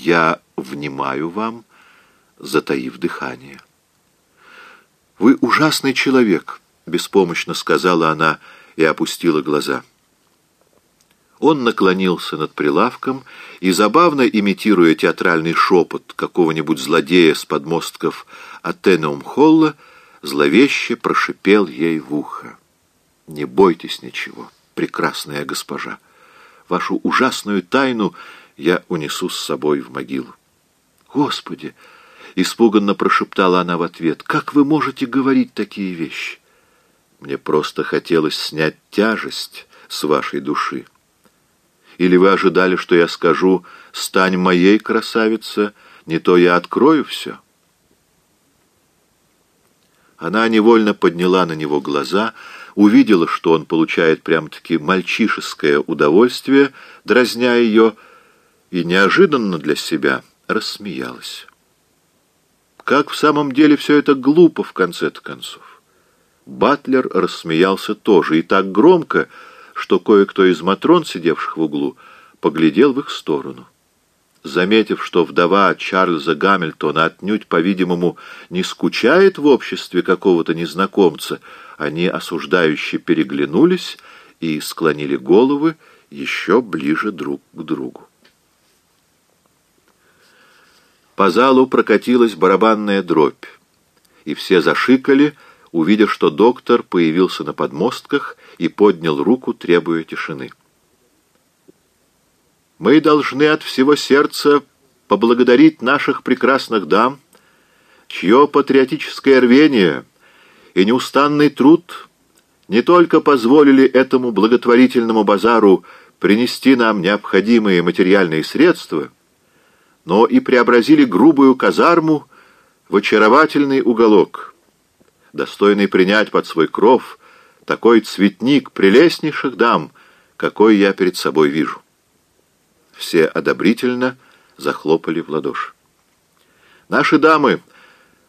Я внимаю вам, затаив дыхание. «Вы ужасный человек», — беспомощно сказала она и опустила глаза. Он наклонился над прилавком и, забавно имитируя театральный шепот какого-нибудь злодея с подмостков Атенеум-Холла, зловеще прошипел ей в ухо. «Не бойтесь ничего, прекрасная госпожа. Вашу ужасную тайну я унесу с собой в могилу». «Господи!» — испуганно прошептала она в ответ. «Как вы можете говорить такие вещи?» «Мне просто хотелось снять тяжесть с вашей души». Или вы ожидали, что я скажу «Стань моей, красавица, не то я открою все»?» Она невольно подняла на него глаза, увидела, что он получает прям-таки мальчишеское удовольствие, дразня ее, и неожиданно для себя рассмеялась. Как в самом деле все это глупо в конце-то концов. Батлер рассмеялся тоже, и так громко, что кое-кто из матрон, сидевших в углу, поглядел в их сторону. Заметив, что вдова Чарльза Гамильтона отнюдь, по-видимому, не скучает в обществе какого-то незнакомца, они осуждающе переглянулись и склонили головы еще ближе друг к другу. По залу прокатилась барабанная дробь, и все зашикали, увидя, что доктор появился на подмостках и поднял руку, требуя тишины. «Мы должны от всего сердца поблагодарить наших прекрасных дам, чье патриотическое рвение и неустанный труд не только позволили этому благотворительному базару принести нам необходимые материальные средства, но и преобразили грубую казарму в очаровательный уголок, достойный принять под свой кров такой цветник прелестнейших дам, какой я перед собой вижу. Все одобрительно захлопали в ладоши. Наши дамы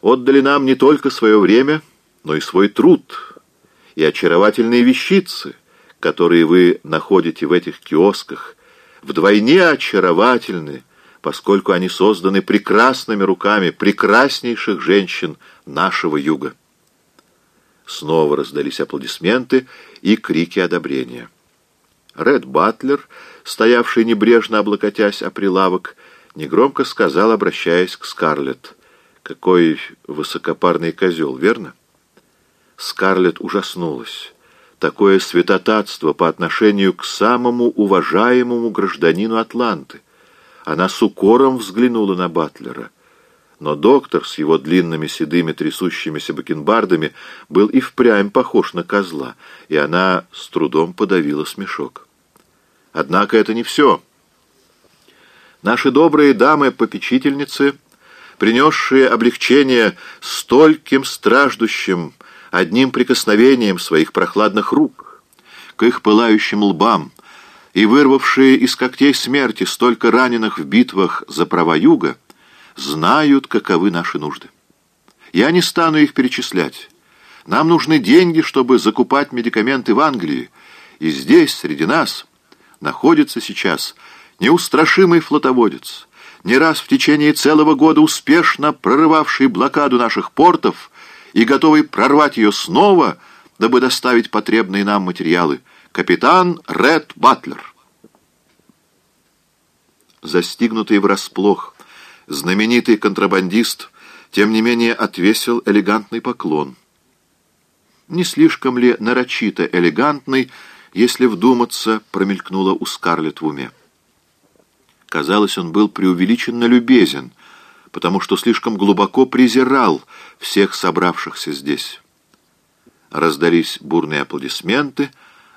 отдали нам не только свое время, но и свой труд, и очаровательные вещицы, которые вы находите в этих киосках, вдвойне очаровательны, поскольку они созданы прекрасными руками прекраснейших женщин нашего юга. Снова раздались аплодисменты и крики одобрения. Ред Батлер, стоявший небрежно облокотясь о прилавок, негромко сказал, обращаясь к Скарлетт. «Какой высокопарный козел, верно?» Скарлетт ужаснулась. Такое святотатство по отношению к самому уважаемому гражданину Атланты. Она с укором взглянула на Батлера. Но доктор с его длинными седыми трясущимися бакенбардами был и впрямь похож на козла, и она с трудом подавила смешок. Однако это не все. Наши добрые дамы-попечительницы, принесшие облегчение стольким страждущим одним прикосновением своих прохладных рук, к их пылающим лбам, и вырвавшие из когтей смерти столько раненых в битвах за права юга, знают, каковы наши нужды. Я не стану их перечислять. Нам нужны деньги, чтобы закупать медикаменты в Англии, и здесь, среди нас, находится сейчас неустрашимый флотоводец, не раз в течение целого года успешно прорывавший блокаду наших портов и готовый прорвать ее снова, дабы доставить потребные нам материалы, капитан Ред Батлер. Застигнутый врасплох, знаменитый контрабандист, тем не менее отвесил элегантный поклон. Не слишком ли нарочито элегантный, если вдуматься, промелькнуло у Скарлетт в уме. Казалось, он был преувеличенно любезен, потому что слишком глубоко презирал всех собравшихся здесь. Раздались бурные аплодисменты,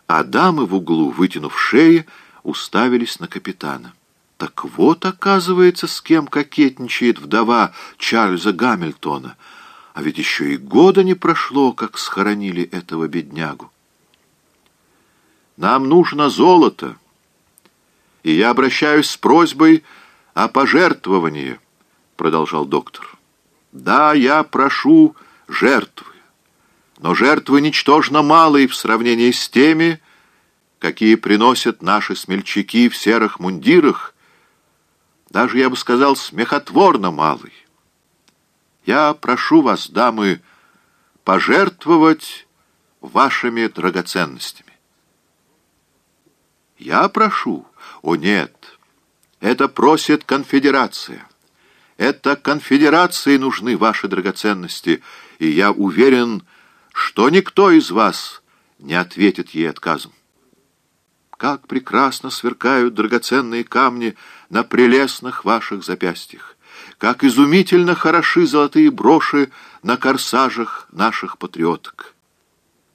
а дамы в углу, вытянув шеи, уставились на капитана. Так вот, оказывается, с кем кокетничает вдова Чарльза Гамильтона. А ведь еще и года не прошло, как схоронили этого беднягу. Нам нужно золото, и я обращаюсь с просьбой о пожертвовании, продолжал доктор. Да, я прошу жертвы, но жертвы ничтожно малые в сравнении с теми, какие приносят наши смельчаки в серых мундирах, даже, я бы сказал, смехотворно малый. Я прошу вас, дамы, пожертвовать вашими драгоценностями. Я прошу? О, нет, это просит конфедерация. Это конфедерации нужны ваши драгоценности, и я уверен, что никто из вас не ответит ей отказом. Как прекрасно сверкают драгоценные камни на прелестных ваших запястьях! Как изумительно хороши золотые броши на корсажах наших патриоток!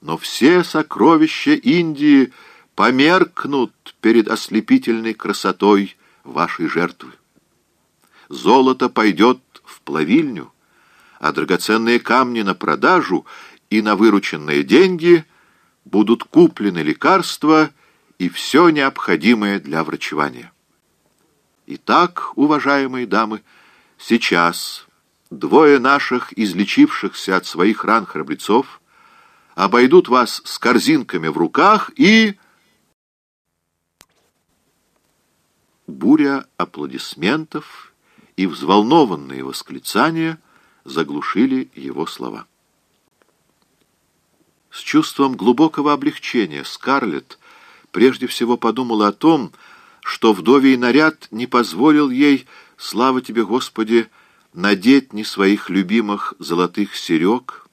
Но все сокровища Индии померкнут перед ослепительной красотой вашей жертвы. Золото пойдет в плавильню, а драгоценные камни на продажу и на вырученные деньги будут куплены лекарства и все необходимое для врачевания. Итак, уважаемые дамы, сейчас двое наших излечившихся от своих ран храбрецов обойдут вас с корзинками в руках и... Буря аплодисментов и взволнованные восклицания заглушили его слова. С чувством глубокого облегчения Скарлетт прежде всего подумала о том, что вдовий наряд не позволил ей, слава тебе, Господи, надеть ни своих любимых золотых серег,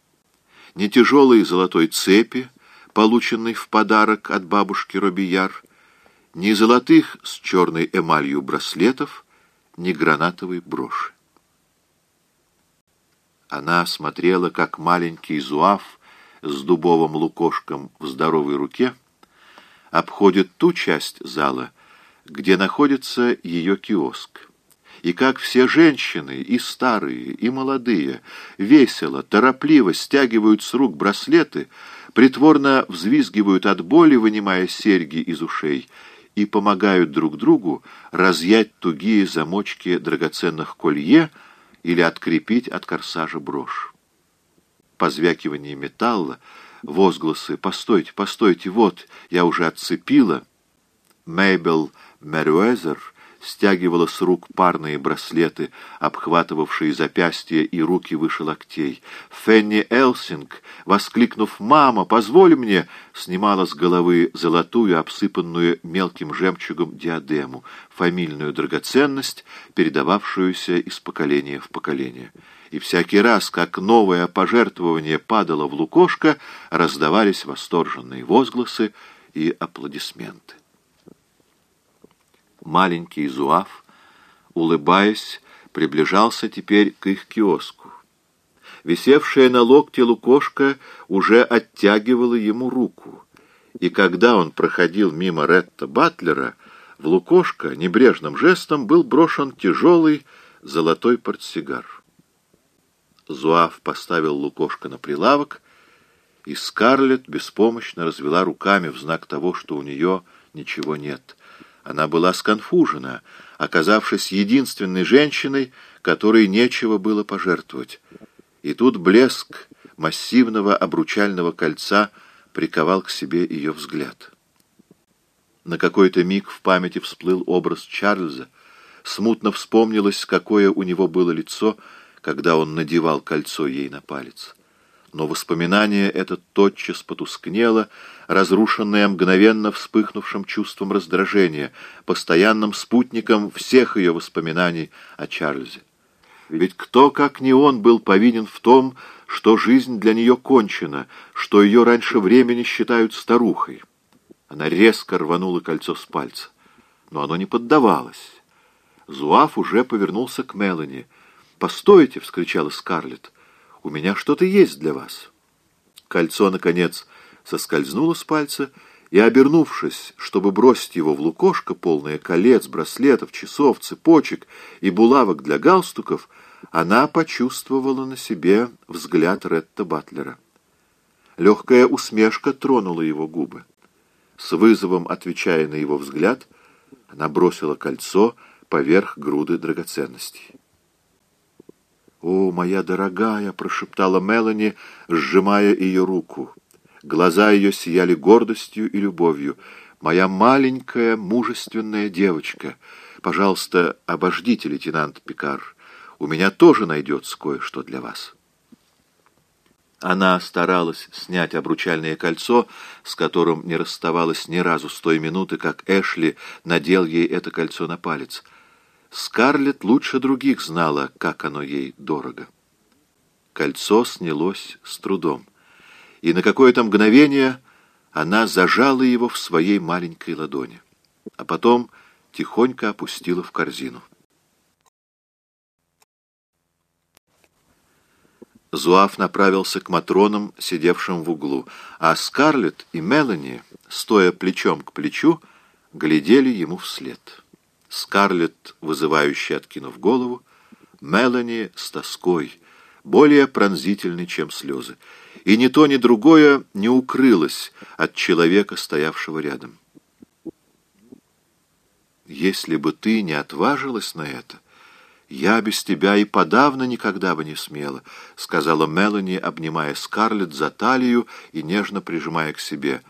ни тяжелой золотой цепи, полученной в подарок от бабушки Робияр, ни золотых с черной эмалью браслетов, ни гранатовой броши. Она смотрела, как маленький зуав с дубовым лукошком в здоровой руке — обходит ту часть зала, где находится ее киоск. И как все женщины, и старые, и молодые, весело, торопливо стягивают с рук браслеты, притворно взвизгивают от боли, вынимая серьги из ушей, и помогают друг другу разъять тугие замочки драгоценных колье или открепить от корсажа брошь. Позвякивание металла — возгласы «Постойте, постойте, вот, я уже отцепила». Мейбел Мерюэзер стягивала с рук парные браслеты, обхватывавшие запястья и руки выше локтей. Фенни Элсинг, воскликнув «Мама, позволь мне!», снимала с головы золотую, обсыпанную мелким жемчугом диадему, фамильную драгоценность, передававшуюся из поколения в поколение и всякий раз, как новое пожертвование падало в лукошко, раздавались восторженные возгласы и аплодисменты. Маленький Зуав, улыбаясь, приближался теперь к их киоску. Висевшая на локте лукошка уже оттягивала ему руку, и когда он проходил мимо Ретта Батлера, в лукошко небрежным жестом был брошен тяжелый золотой портсигар. Зуав поставил лукошко на прилавок, и Скарлетт беспомощно развела руками в знак того, что у нее ничего нет. Она была сконфужена, оказавшись единственной женщиной, которой нечего было пожертвовать. И тут блеск массивного обручального кольца приковал к себе ее взгляд. На какой-то миг в памяти всплыл образ Чарльза, смутно вспомнилось, какое у него было лицо — когда он надевал кольцо ей на палец. Но воспоминание это тотчас потускнело, разрушенное мгновенно вспыхнувшим чувством раздражения, постоянным спутником всех ее воспоминаний о Чарльзе. Ведь кто, как не он, был повинен в том, что жизнь для нее кончена, что ее раньше времени считают старухой. Она резко рванула кольцо с пальца, но оно не поддавалось. Зуав уже повернулся к Мелани — «Постойте!» — вскричала Скарлетт. «У меня что-то есть для вас». Кольцо, наконец, соскользнуло с пальца, и, обернувшись, чтобы бросить его в лукошко, полное колец, браслетов, часов, цепочек и булавок для галстуков, она почувствовала на себе взгляд Ретта Батлера. Легкая усмешка тронула его губы. С вызовом отвечая на его взгляд, она бросила кольцо поверх груды драгоценностей. «О, моя дорогая!» — прошептала Мелани, сжимая ее руку. Глаза ее сияли гордостью и любовью. «Моя маленькая, мужественная девочка! Пожалуйста, обождите, лейтенант Пикар. У меня тоже найдется кое-что для вас». Она старалась снять обручальное кольцо, с которым не расставалась ни разу с той минуты, как Эшли надел ей это кольцо на палец. Скарлетт лучше других знала, как оно ей дорого. Кольцо снялось с трудом, и на какое-то мгновение она зажала его в своей маленькой ладони, а потом тихонько опустила в корзину. Зуав направился к Матронам, сидевшим в углу, а Скарлетт и Мелани, стоя плечом к плечу, глядели ему вслед. Скарлетт, вызывающе откинув голову, Мелани с тоской, более пронзительной, чем слезы. И ни то, ни другое не укрылось от человека, стоявшего рядом. «Если бы ты не отважилась на это...» «Я без тебя и подавно никогда бы не смела», — сказала Мелани, обнимая Скарлетт за талию и нежно прижимая к себе.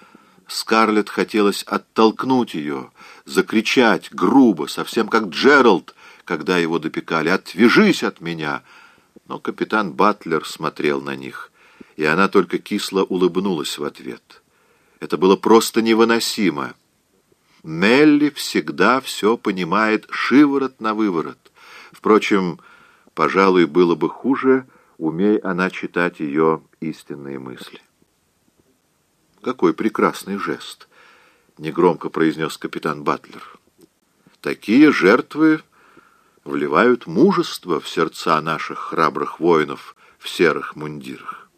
Скарлетт хотелось оттолкнуть ее, закричать грубо, совсем как Джеральд, когда его допекали. «Отвяжись от меня!» Но капитан Батлер смотрел на них, и она только кисло улыбнулась в ответ. Это было просто невыносимо. Мелли всегда все понимает шиворот на выворот. Впрочем, пожалуй, было бы хуже, умей она читать ее истинные мысли. «Какой прекрасный жест!» — негромко произнес капитан Батлер. «Такие жертвы вливают мужество в сердца наших храбрых воинов в серых мундирах».